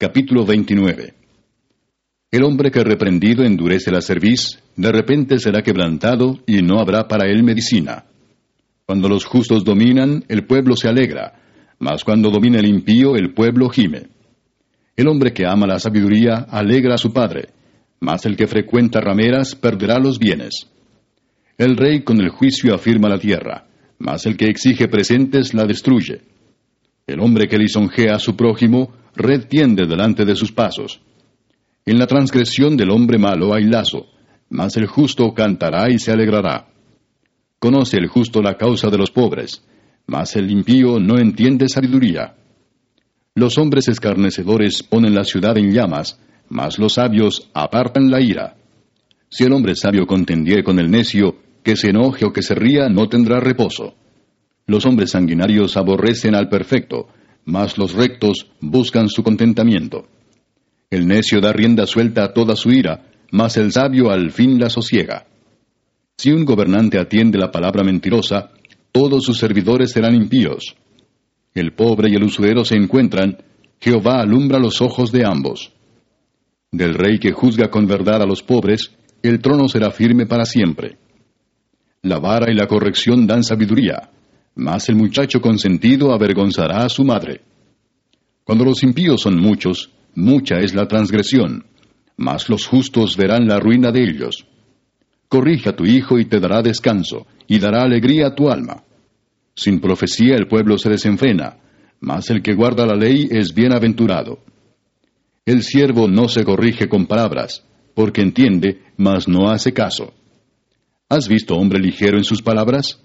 Capítulo 29 El hombre que reprendido endurece la cerviz, de repente será quebrantado y no habrá para él medicina. Cuando los justos dominan, el pueblo se alegra, mas cuando domina el impío, el pueblo gime. El hombre que ama la sabiduría alegra a su padre, mas el que frecuenta rameras perderá los bienes. El rey con el juicio afirma la tierra, mas el que exige presentes la destruye. El hombre que lisonjea a su prójimo red tiende delante de sus pasos. En la transgresión del hombre malo hay lazo, mas el justo cantará y se alegrará. Conoce el justo la causa de los pobres, mas el impío no entiende sabiduría. Los hombres escarnecedores ponen la ciudad en llamas, mas los sabios apartan la ira. Si el hombre sabio contendiere con el necio, que se enoje o que se ría no tendrá reposo. Los hombres sanguinarios aborrecen al perfecto, mas los rectos buscan su contentamiento. El necio da rienda suelta a toda su ira, mas el sabio al fin la sosiega. Si un gobernante atiende la palabra mentirosa, todos sus servidores serán impíos. El pobre y el usurero se encuentran, Jehová alumbra los ojos de ambos. Del rey que juzga con verdad a los pobres, el trono será firme para siempre. La vara y la corrección dan sabiduría, mas el muchacho consentido avergonzará a su madre. Cuando los impíos son muchos, mucha es la transgresión, mas los justos verán la ruina de ellos. Corrige a tu hijo y te dará descanso, y dará alegría a tu alma. Sin profecía el pueblo se desenfrena, mas el que guarda la ley es bienaventurado. El siervo no se corrige con palabras, porque entiende, mas no hace caso. ¿Has visto hombre ligero en sus palabras?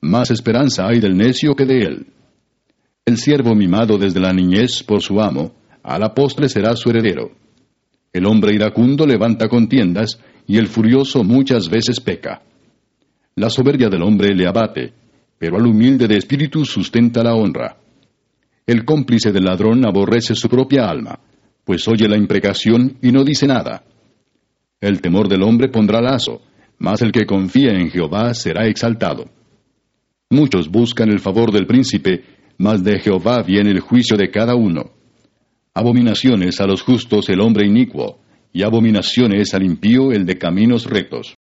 Más esperanza hay del necio que de él. El siervo mimado desde la niñez por su amo, a la postre será su heredero. El hombre iracundo levanta contiendas, y el furioso muchas veces peca. La soberbia del hombre le abate, pero al humilde de espíritu sustenta la honra. El cómplice del ladrón aborrece su propia alma, pues oye la imprecación y no dice nada. El temor del hombre pondrá lazo, mas el que confía en Jehová será exaltado. Muchos buscan el favor del príncipe, mas de Jehová viene el juicio de cada uno. Abominaciones a los justos el hombre inicuo, y abominaciones al impío el de caminos rectos.